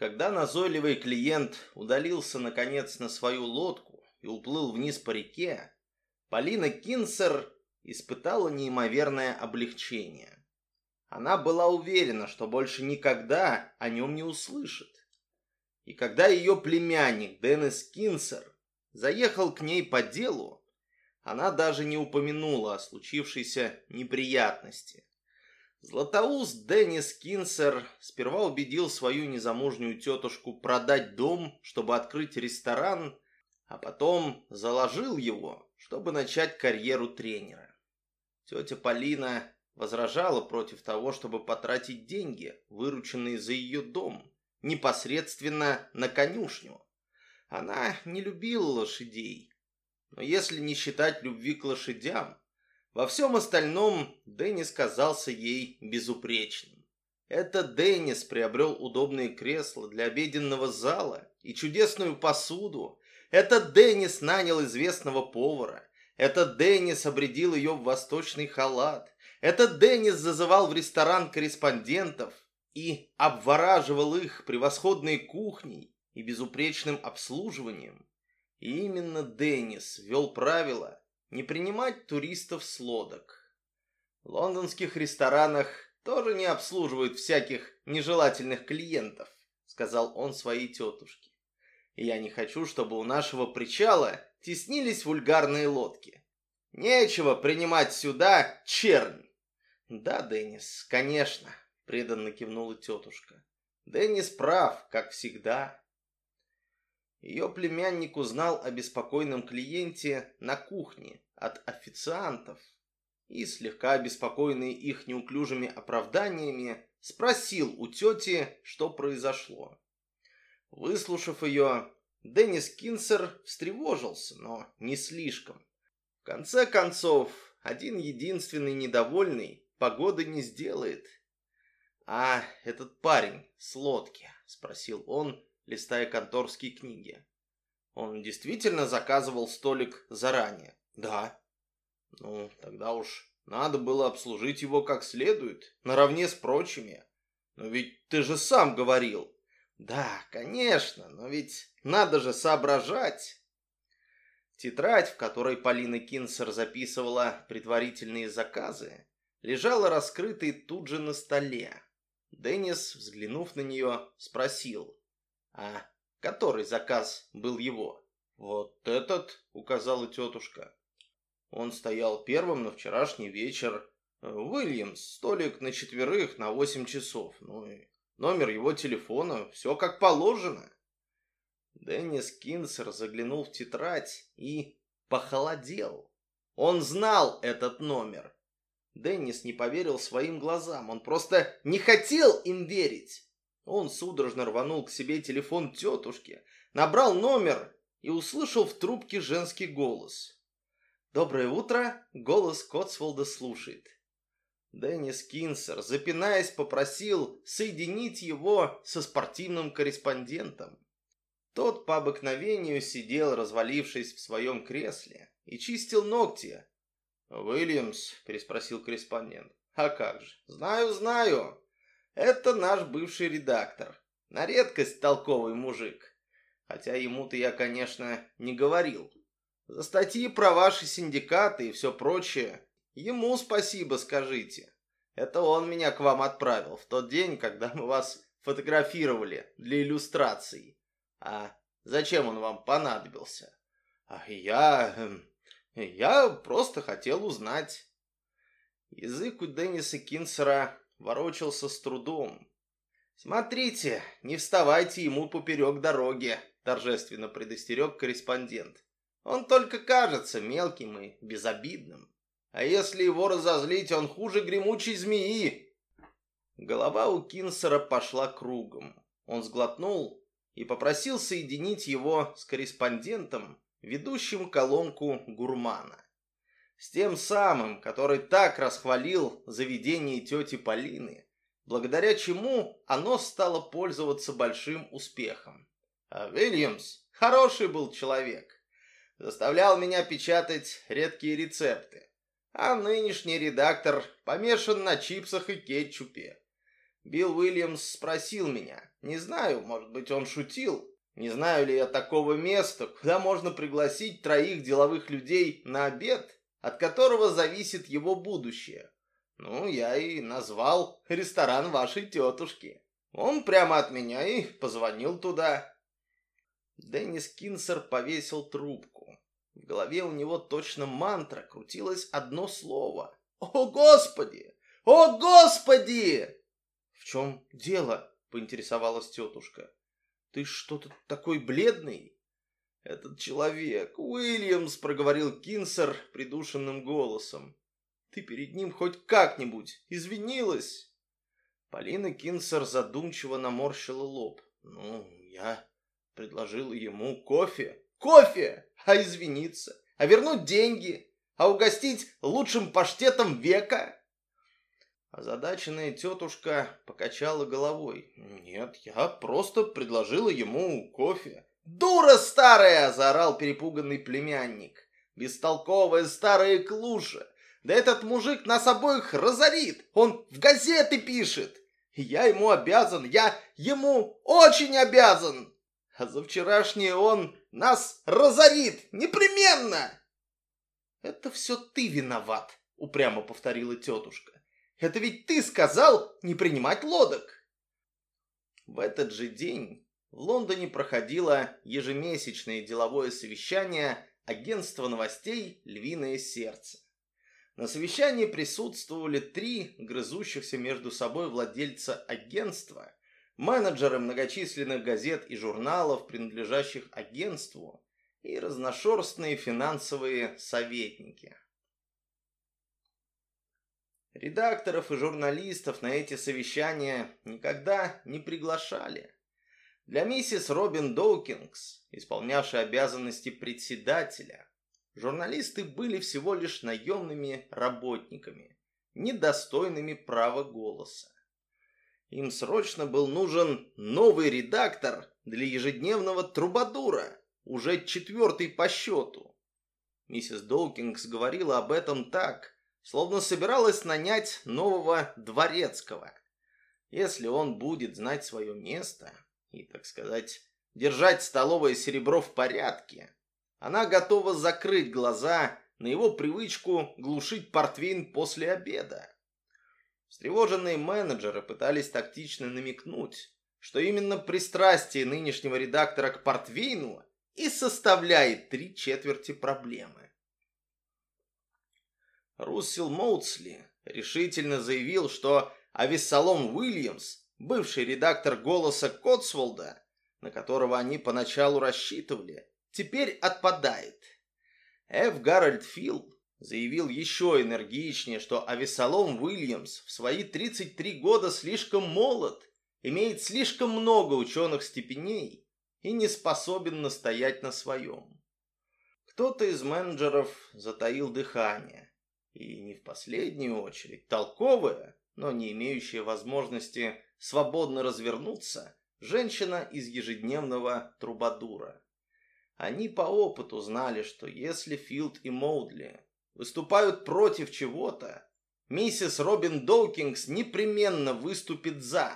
Когда назойливый клиент удалился наконец на свою лодку и уплыл вниз по реке, Полина Кинсер испытала неимоверное облегчение. Она была уверена, что больше никогда о нем не услышит. И когда ее племянник Деннис Кинсер заехал к ней по делу, она даже не упомянула о случившейся неприятности. Златоуст Деннис Кинсер сперва убедил свою незамужнюю тетушку продать дом, чтобы открыть ресторан, а потом заложил его, чтобы начать карьеру тренера. Тетя Полина возражала против того, чтобы потратить деньги, вырученные за ее дом, непосредственно на конюшню. Она не любила лошадей, но если не считать любви к лошадям, во всем остальном Деннис казался ей безупречным. Это Деннис приобрел удобные кресла для обеденного зала и чудесную посуду. Это Деннис нанял известного повара. Это Деннис обредил ее в восточный халат. Это Деннис зазывал в ресторан корреспондентов и обвораживал их превосходной кухней и безупречным обслуживанием. И именно Деннис ввел правила, не принимать туристов с лодок. В лондонских ресторанах тоже не обслуживают всяких нежелательных клиентов, сказал он своей тетушке. Я не хочу, чтобы у нашего причала теснились вульгарные лодки. Нечего принимать сюда чернь. Да, Деннис, конечно, преданно кивнула тетушка. Деннис прав, как всегда. Ее племянник узнал о беспокойном клиенте на кухне от официантов и, слегка обеспокоенный их неуклюжими оправданиями, спросил у тети, что произошло. Выслушав ее, Деннис Кинсер встревожился, но не слишком. В конце концов, один единственный недовольный погоды не сделает. «А этот парень с лодки?» — спросил он, листая конторские книги. Он действительно заказывал столик заранее? Да. Ну, тогда уж надо было обслужить его как следует, наравне с прочими. Но ведь ты же сам говорил. Да, конечно, но ведь надо же соображать. Тетрадь, в которой Полина Кинсер записывала предварительные заказы, лежала раскрытой тут же на столе. Деннис, взглянув на нее, спросил. А который заказ был его? Вот этот, указала тетушка. Он стоял первым на вчерашний вечер. Уильямс, столик на четверых на восемь часов. Ну и номер его телефона, все как положено. Деннис Кинсер заглянул в тетрадь и похолодел. Он знал этот номер. Деннис не поверил своим глазам, он просто не хотел им верить. Он судорожно рванул к себе телефон тетушки, набрал номер и услышал в трубке женский голос. «Доброе утро!» — голос Котсволда слушает. Деннис Кинсер, запинаясь, попросил соединить его со спортивным корреспондентом. Тот по обыкновению сидел, развалившись в своем кресле, и чистил ногти. «Уильямс?» — переспросил корреспондент. «А как же? Знаю, знаю. Это наш бывший редактор. На редкость толковый мужик. Хотя ему-то я, конечно, не говорил. За статьи про ваши синдикаты и все прочее. Ему спасибо скажите. Это он меня к вам отправил в тот день, когда мы вас фотографировали для иллюстраций. А зачем он вам понадобился? А я... Эм, я просто хотел узнать. Язык у Денниса Кинсера ворочался с трудом. «Смотрите, не вставайте ему поперек дороги», — торжественно предостерег корреспондент. «Он только кажется мелким и безобидным. А если его разозлить, он хуже гремучей змеи». Голова у Кинсера пошла кругом. Он сглотнул и попросил соединить его с корреспондентом, ведущим колонку гурмана с тем самым, который так расхвалил заведение тети Полины, благодаря чему оно стало пользоваться большим успехом. А Вильямс хороший был человек, заставлял меня печатать редкие рецепты, а нынешний редактор помешан на чипсах и кетчупе. Билл Уильямс спросил меня. Не знаю, может быть, он шутил. Не знаю ли я такого места, куда можно пригласить троих деловых людей на обед, от которого зависит его будущее. Ну, я и назвал ресторан вашей тетушки. Он прямо от меня и позвонил туда. Деннис Кинсер повесил трубку. В голове у него точно мантра крутилось одно слово. «О, Господи! О, Господи!» «В чем дело?» — поинтересовалась тетушка. «Ты что-то такой бледный?» «Этот человек, Уильямс», — проговорил Кинсер придушенным голосом. «Ты перед ним хоть как-нибудь извинилась?» Полина Кинсер задумчиво наморщила лоб. «Ну, я предложил ему кофе». «Кофе! А извиниться? А вернуть деньги? А угостить лучшим паштетом века?» Озадаченная тетушка покачала головой. «Нет, я просто предложила ему кофе». «Дура старая!» – заорал перепуганный племянник. «Бестолковая старая клуша! Да этот мужик нас обоих разорит! Он в газеты пишет! я ему обязан, я ему очень обязан! А за вчерашнее он нас разорит! Непременно!» «Это все ты виноват!» – упрямо повторила тетушка. Это ведь ты сказал не принимать лодок!» В этот же день в Лондоне проходило ежемесячное деловое совещание агентства новостей «Львиное сердце». На совещании присутствовали три грызущихся между собой владельца агентства, менеджеры многочисленных газет и журналов, принадлежащих агентству, и разношерстные финансовые советники. Редакторов и журналистов на эти совещания никогда не приглашали. Для миссис Робин Доукингс, исполнявшей обязанности председателя, журналисты были всего лишь наемными работниками, недостойными права голоса. Им срочно был нужен новый редактор для ежедневного трубадура, уже четвертый по счету. Миссис Доукингс говорила об этом так, словно собиралась нанять нового дворецкого. Если он будет знать свое место и, так сказать, держать столовое серебро в порядке, она готова закрыть глаза на его привычку глушить портвейн после обеда. Встревоженные менеджеры пытались тактично намекнуть, что именно пристрастие нынешнего редактора к портвейну и составляет три четверти проблемы. Руссел Моутсли решительно заявил, что Авессалом Уильямс, бывший редактор «Голоса» Котсволда, на которого они поначалу рассчитывали, теперь отпадает. Ф. Гарольд Филд заявил еще энергичнее, что Авессалом Уильямс в свои 33 года слишком молод, имеет слишком много ученых степеней и не способен настоять на своем. Кто-то из менеджеров затаил дыхание. И не в последнюю очередь толковая, но не имеющая возможности свободно развернуться, женщина из ежедневного трубадура. Они по опыту знали, что если Филд и Моудли выступают против чего-то, миссис Робин Доукингс непременно выступит за.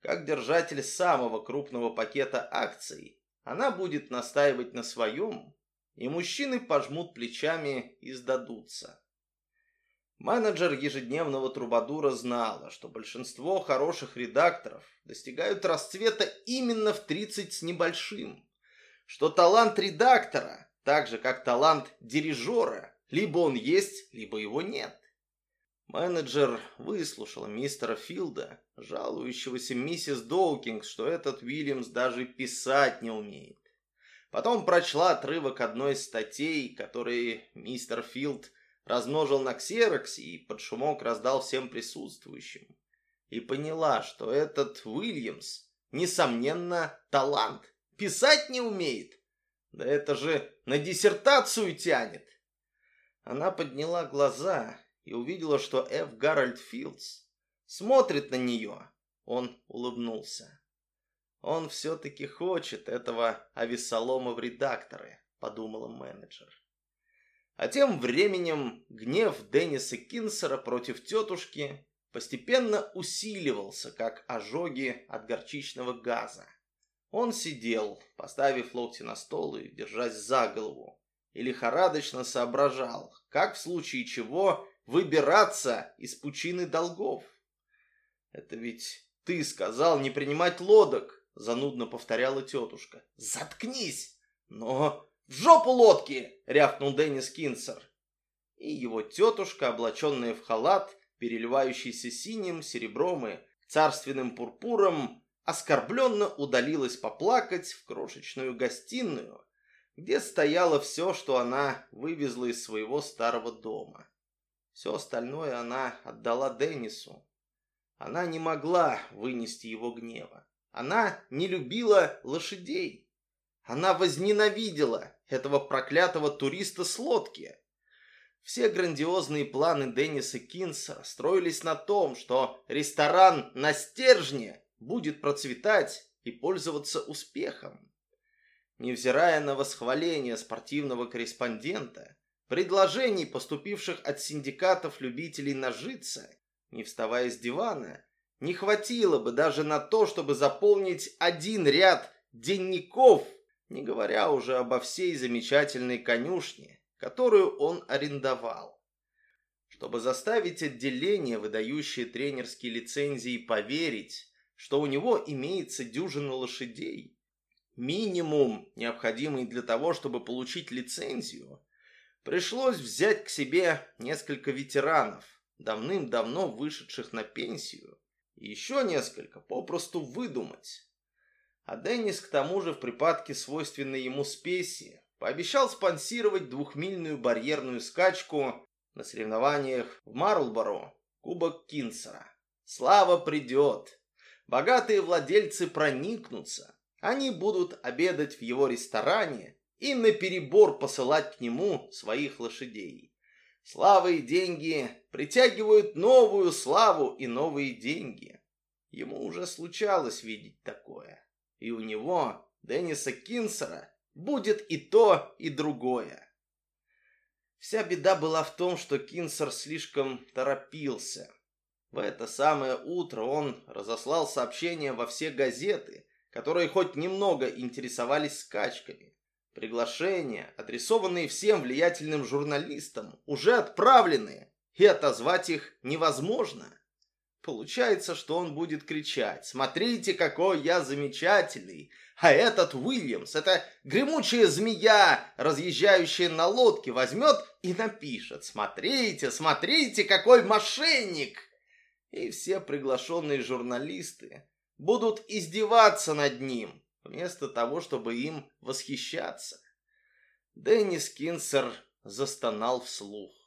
Как держатель самого крупного пакета акций, она будет настаивать на своем, и мужчины пожмут плечами и сдадутся. Менеджер ежедневного трубадура знала, что большинство хороших редакторов достигают расцвета именно в 30 с небольшим, что талант редактора, так же как талант дирижера, либо он есть, либо его нет. Менеджер выслушал мистера Филда, жалующегося миссис Доукингс, что этот Уильямс даже писать не умеет. Потом прочла отрывок одной из статей, которые мистер Филд размножил на ксероксе и под шумок раздал всем присутствующим. И поняла, что этот Уильямс, несомненно, талант. Писать не умеет. Да это же на диссертацию тянет. Она подняла глаза и увидела, что Ф. Гарольд Филдс смотрит на нее. Он улыбнулся. Он все-таки хочет этого Авессалома в редакторы, подумала менеджер. А тем временем гнев Денниса Кинсера против тетушки постепенно усиливался, как ожоги от горчичного газа. Он сидел, поставив локти на стол и держась за голову, и лихорадочно соображал, как в случае чего выбираться из пучины долгов. «Это ведь ты сказал не принимать лодок», — занудно повторяла тетушка. «Заткнись!» «Но в жопу лодки!» — рявкнул Деннис Кинсер. И его тетушка, облаченная в халат, переливающийся синим, серебром и царственным пурпуром, оскорбленно удалилась поплакать в крошечную гостиную, где стояло все, что она вывезла из своего старого дома. Все остальное она отдала Деннису. Она не могла вынести его гнева. Она не любила лошадей. Она возненавидела этого проклятого туриста с лодки. Все грандиозные планы Денниса Кинса строились на том, что ресторан на стержне будет процветать и пользоваться успехом. Невзирая на восхваление спортивного корреспондента, предложений, поступивших от синдикатов любителей нажиться, не вставая с дивана, не хватило бы даже на то, чтобы заполнить один ряд денников, не говоря уже обо всей замечательной конюшне, которую он арендовал. Чтобы заставить отделение, выдающее тренерские лицензии, поверить, что у него имеется дюжина лошадей. Минимум, необходимый для того, чтобы получить лицензию, пришлось взять к себе несколько ветеранов, давным-давно вышедших на пенсию, и еще несколько попросту выдумать. А Деннис к тому же в припадке свойственной ему спеси пообещал спонсировать двухмильную барьерную скачку на соревнованиях в Марлборо, Кубок Кинсера. Слава придет! Богатые владельцы проникнутся. Они будут обедать в его ресторане и наперебор посылать к нему своих лошадей. Слава и деньги притягивают новую славу и новые деньги. Ему уже случалось видеть такое. И у него, Денниса Кинсера, будет и то, и другое. Вся беда была в том, что Кинсер слишком торопился. В это самое утро он разослал сообщения во все газеты, которые хоть немного интересовались скачками. Приглашения, адресованные всем влиятельным журналистам, уже отправлены, и отозвать их невозможно. Получается, что он будет кричать «Смотрите, какой я замечательный!» А этот Уильямс, эта гремучая змея, разъезжающая на лодке, возьмет и напишет «Смотрите, смотрите, какой мошенник!» и все приглашенные журналисты будут издеваться над ним, вместо того, чтобы им восхищаться. Деннис Кинсер застонал вслух.